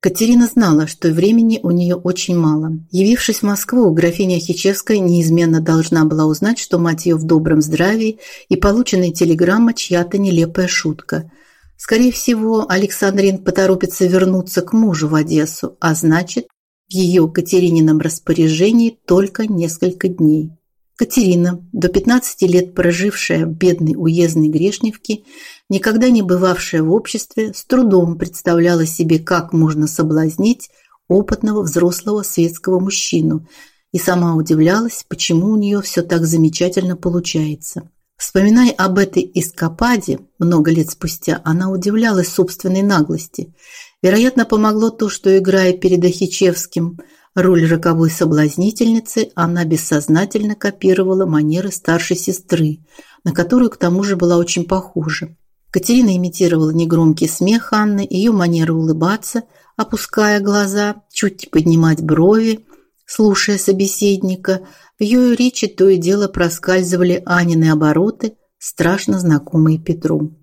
Катерина знала, что времени у нее очень мало. Явившись в Москву, графиня Хичевская неизменно должна была узнать, что мать ее в добром здравии, и полученная телеграмма чья-то нелепая шутка. Скорее всего, Александрин поторопится вернуться к мужу в Одессу, а значит, в ее Катеринином распоряжении только несколько дней. Катерина, до 15 лет прожившая в бедной уездной Грешневке, никогда не бывавшая в обществе, с трудом представляла себе, как можно соблазнить опытного взрослого светского мужчину, и сама удивлялась, почему у нее все так замечательно получается. Вспоминая об этой эскападе много лет спустя, она удивлялась собственной наглости. Вероятно, помогло то, что играя перед Ахичевским – Роль роковой соблазнительницы она бессознательно копировала манеры старшей сестры, на которую к тому же была очень похожа. Катерина имитировала негромкий смех Анны, ее манеру улыбаться, опуская глаза, чуть поднимать брови, слушая собеседника. В ее речи то и дело проскальзывали Анины обороты, страшно знакомые Петру.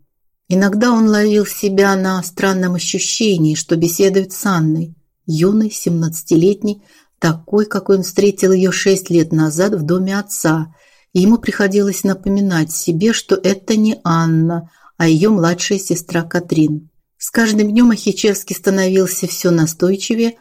Иногда он ловил себя на странном ощущении, что беседует с Анной юной, семнадцатилетней, такой, какой он встретил ее шесть лет назад в доме отца. И ему приходилось напоминать себе, что это не Анна, а ее младшая сестра Катрин. С каждым днем Ахичевский становился все настойчивее.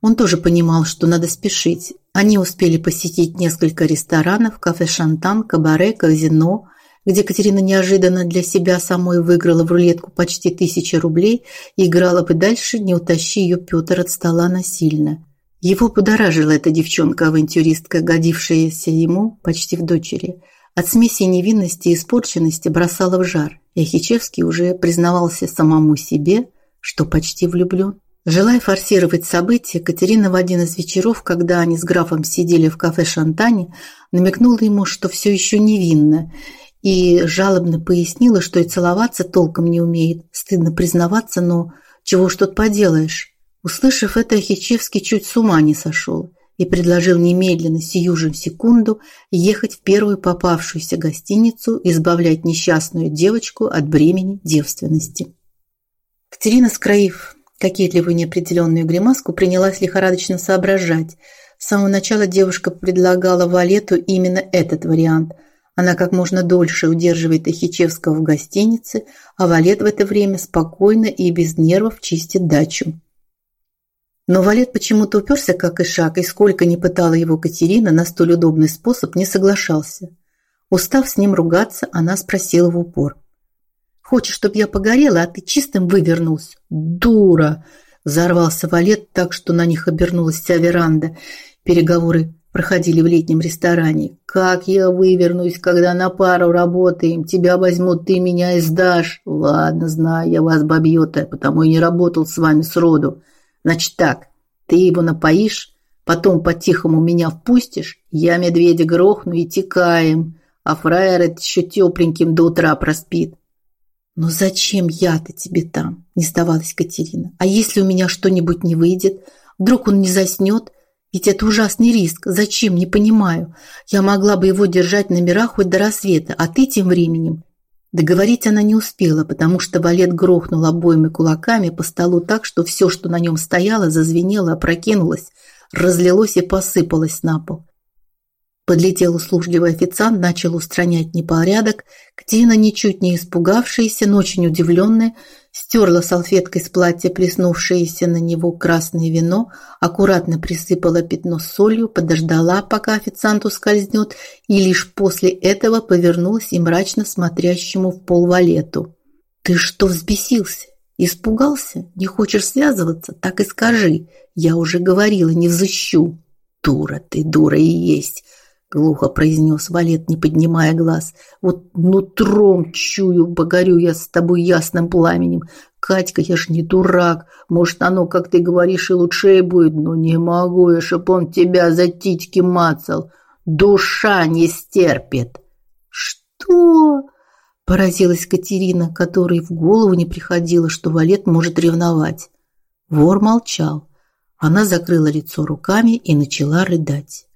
Он тоже понимал, что надо спешить. Они успели посетить несколько ресторанов, кафе «Шантан», кабаре, казино, где Катерина неожиданно для себя самой выиграла в рулетку почти тысячу рублей и играла бы дальше, не утащи ее Петр от стола насильно. Его будоражила эта девчонка-авантюристка, годившаяся ему почти в дочери. От смеси невинности и испорченности бросала в жар. И Хичевский уже признавался самому себе, что почти влюблен. Желая форсировать события, Катерина в один из вечеров, когда они с графом сидели в кафе Шантане, намекнула ему, что все еще невинна, и жалобно пояснила, что и целоваться толком не умеет. Стыдно признаваться, но чего ж тут поделаешь. Услышав это, Хичевский чуть с ума не сошел и предложил немедленно, сию же секунду, ехать в первую попавшуюся гостиницу, избавлять несчастную девочку от бремени девственности. Катерина, скроив кокетливую неопределенную гримаску, принялась лихорадочно соображать. С самого начала девушка предлагала Валету именно этот вариант – она как можно дольше удерживает Ахичевского в гостинице, а Валет в это время спокойно и без нервов чистит дачу. Но Валет почему-то уперся как и шаг, и сколько ни пытала его Катерина на столь удобный способ, не соглашался. Устав с ним ругаться, она спросила в упор. «Хочешь, чтобы я погорела, а ты чистым вывернулся?» «Дура!» – взорвался Валет так, что на них обернулась вся веранда. Переговоры проходили в летнем ресторане. Как я вывернусь, когда на пару работаем? Тебя возьмут, ты меня и сдашь. Ладно, знаю я вас, бабьёта, потому и не работал с вами сроду. Значит так, ты его напоишь, потом по-тихому меня впустишь, я медведя грохну и текаем, а фраер это еще тепленьким до утра проспит. Но зачем я-то тебе там? Не сдавалась Катерина. А если у меня что-нибудь не выйдет? Вдруг он не заснет? Ведь это ужасный риск. Зачем, не понимаю. Я могла бы его держать на мирах хоть до рассвета, а ты тем временем... Договорить она не успела, потому что балет грохнул обоими кулаками по столу так, что все, что на нем стояло, зазвенело, опрокинулось, разлилось и посыпалось на пол. Подлетел услужливый официант, начал устранять непорядок. Катерина, ничуть не испугавшаяся, но очень удивленная, стерла салфеткой с платья плеснувшееся на него красное вино, аккуратно присыпала пятно солью, подождала, пока официант ускользнет, и лишь после этого повернулась и мрачно смотрящему в пол валету. «Ты что взбесился? Испугался? Не хочешь связываться? Так и скажи. Я уже говорила, не взыщу». «Дура ты, дура и есть!» Глухо произнес Валет, не поднимая глаз. Вот нутром чую, погорю я с тобой ясным пламенем. Катька, я ж не дурак. Может, оно, как ты говоришь, и лучше будет, но не могу я, чтоб он тебя за титьки мацал. Душа не стерпит. Что? Поразилась Катерина, которой в голову не приходило, что Валет может ревновать. Вор молчал. Она закрыла лицо руками и начала рыдать.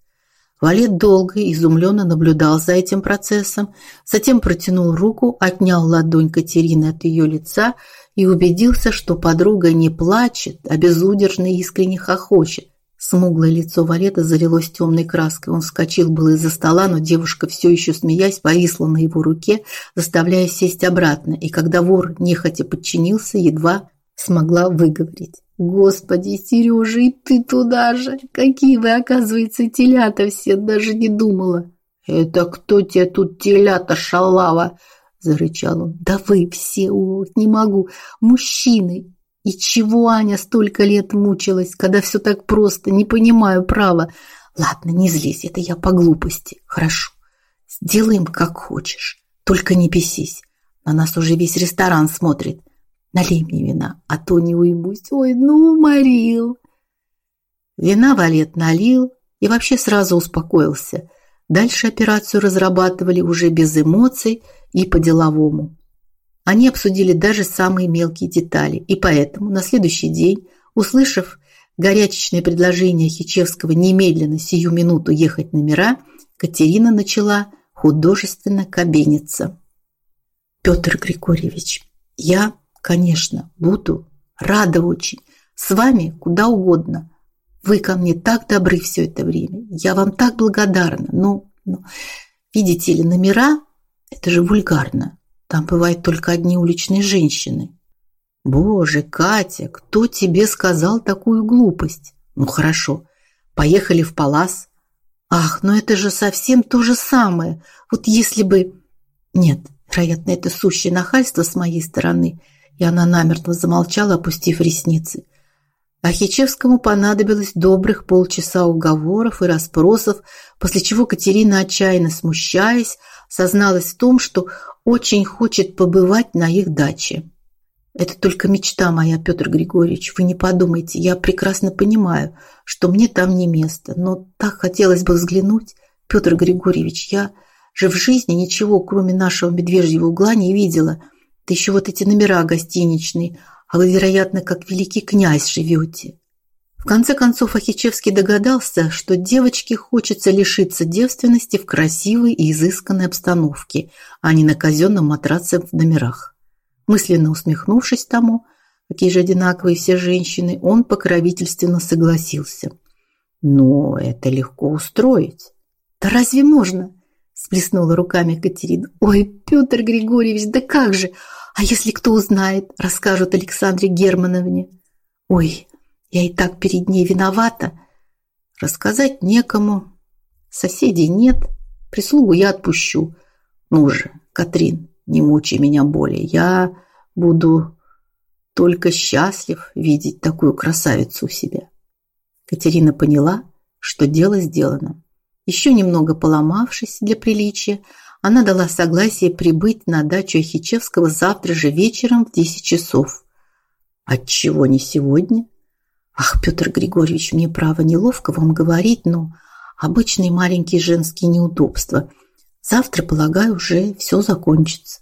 Валет долго и изумленно наблюдал за этим процессом, затем протянул руку, отнял ладонь Катерины от ее лица и убедился, что подруга не плачет, а безудержно искренне хохочет. Смуглое лицо Валета залилось темной краской. Он вскочил было из-за стола, но девушка, все еще смеясь, повисла на его руке, заставляя сесть обратно. И когда вор нехотя подчинился, едва смогла выговорить. «Господи, Сережа, и ты туда же! Какие вы, оказывается, телята все, даже не думала!» «Это кто тебе тут телята, шалава?» – зарычал он. «Да вы все, ох, не могу, мужчины! И чего Аня столько лет мучилась, когда все так просто, не понимаю права. Ладно, не злись, это я по глупости. Хорошо, сделаем как хочешь, только не писись. На нас уже весь ресторан смотрит. Налей мне вина, а то не уймусь. Ой, ну, Марил. Вина Валет налил и вообще сразу успокоился. Дальше операцию разрабатывали уже без эмоций и по-деловому. Они обсудили даже самые мелкие детали, и поэтому на следующий день, услышав горячечное предложение Хичевского немедленно сию минуту ехать на мира, Катерина начала художественно кабениться. Петр Григорьевич, я, конечно, буду рада очень. С вами куда угодно. Вы ко мне так добры все это время. Я вам так благодарна. Но, но видите ли, номера – это же вульгарно. Там бывают только одни уличные женщины. Боже, Катя, кто тебе сказал такую глупость? Ну хорошо, поехали в Палас. Ах, но это же совсем то же самое. Вот если бы... Нет, вероятно, это сущее нахальство с моей стороны. И она намертво замолчала, опустив ресницы. А Хичевскому понадобилось добрых полчаса уговоров и расспросов, после чего Катерина, отчаянно смущаясь, созналась в том, что очень хочет побывать на их даче. Это только мечта моя, Петр Григорьевич. Вы не подумайте, я прекрасно понимаю, что мне там не место, но так хотелось бы взглянуть. Петр Григорьевич, я же в жизни ничего, кроме нашего медвежьего угла, не видела. Да еще вот эти номера гостиничные, а вы, вероятно, как великий князь живете. В конце концов Ахичевский догадался, что девочке хочется лишиться девственности в красивой и изысканной обстановке, а не на казенном матраце в номерах. Мысленно усмехнувшись тому, какие же одинаковые все женщины, он покровительственно согласился. Но это легко устроить. Да разве можно? Сплеснула руками Катерина. Ой, Петр Григорьевич, да как же? А если кто узнает, расскажут Александре Германовне. Ой, я и так перед ней виновата. Рассказать некому. Соседей нет. Прислугу я отпущу. Ну же, Катрин, не мучай меня более. Я буду только счастлив видеть такую красавицу у себя. Катерина поняла, что дело сделано. Еще немного поломавшись для приличия, она дала согласие прибыть на дачу Ахичевского завтра же вечером в 10 часов. Отчего не сегодня? Ах, Петр Григорьевич, мне право неловко вам говорить, но обычные маленькие женские неудобства. Завтра, полагаю, уже все закончится.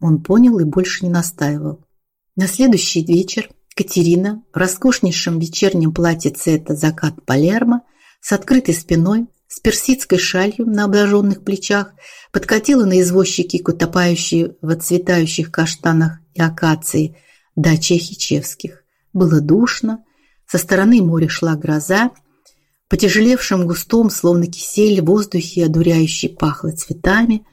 Он понял и больше не настаивал. На следующий вечер Катерина в роскошнейшем вечернем платье цвета закат Палермо с открытой спиной, с персидской шалью на обнаженных плечах, подкатила на извозчики, утопающие в отцветающих каштанах и акации дачи Хичевских. Было душно, со стороны моря шла гроза. В потяжелевшем густом, словно кисель, воздухе одуряюще пахло цветами.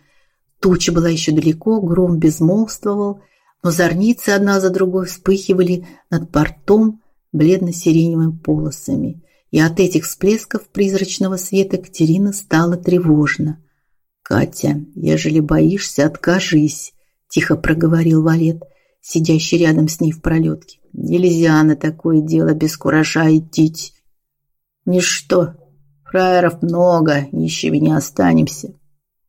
Туча была еще далеко, гром безмолвствовал, но зорницы одна за другой вспыхивали над портом бледно-сиреневыми полосами. И от этих всплесков призрачного света Катерина стала тревожна. «Катя, ежели боишься, откажись», – тихо проговорил Валет, сидящий рядом с ней в пролетке. Нельзя на такое дело без куража идти. Ничто. Фраеров много, нищими не останемся.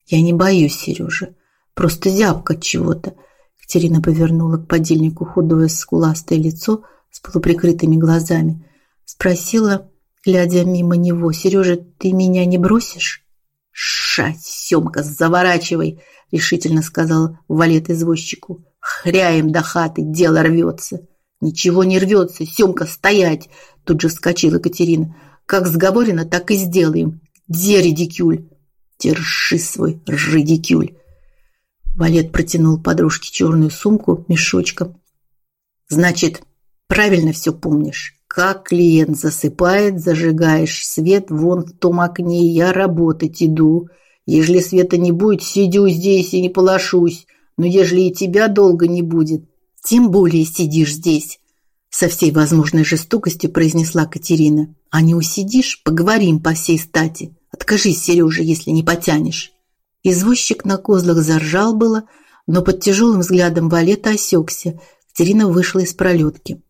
Я не боюсь, Сережа. Просто зябко чего-то. Катерина повернула к подельнику худое скуластое лицо с полуприкрытыми глазами. Спросила, глядя мимо него, «Сережа, ты меня не бросишь?» «Шать, Семка, заворачивай!» — решительно сказал валет извозчику. «Хряем до хаты, дело рвется!» Ничего не рвется, Семка, стоять! Тут же вскочила Катерина. Как сговорено, так и сделаем. Где редикюль? Держи свой редикюль. Валет протянул подружке черную сумку мешочком. Значит, правильно все помнишь. Как клиент засыпает, зажигаешь свет вон в том окне, я работать иду. Ежели света не будет, сидю здесь и не полошусь. Но ежели и тебя долго не будет, тем более сидишь здесь. Со всей возможной жестокостью произнесла Катерина. А не усидишь, поговорим по всей стати. Откажись, Сережа, если не потянешь. Извозчик на козлах заржал было, но под тяжелым взглядом Валета осекся. Катерина вышла из пролетки.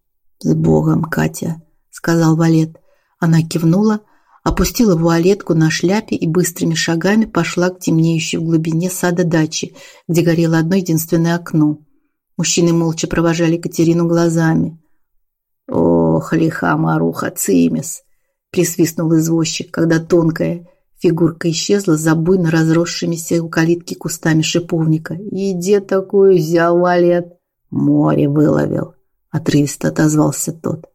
«С Богом, Катя!» – сказал Валет. Она кивнула, опустила вуалетку на шляпе и быстрыми шагами пошла к темнеющей в глубине сада дачи, где горело одно единственное окно. Мужчины молча провожали Катерину глазами. «Ох, лиха маруха цимис!» – присвистнул извозчик, когда тонкая фигурка исчезла за буйно разросшимися у калитки кустами шиповника. «И где такую взял валет?» «Море выловил», – отрывисто отозвался тот.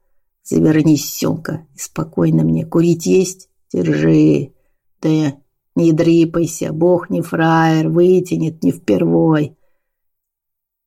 «Завернись, Сёмка, и спокойно мне. Курить есть? Держи. Да не дрипайся, бог не фраер, вытянет не впервой».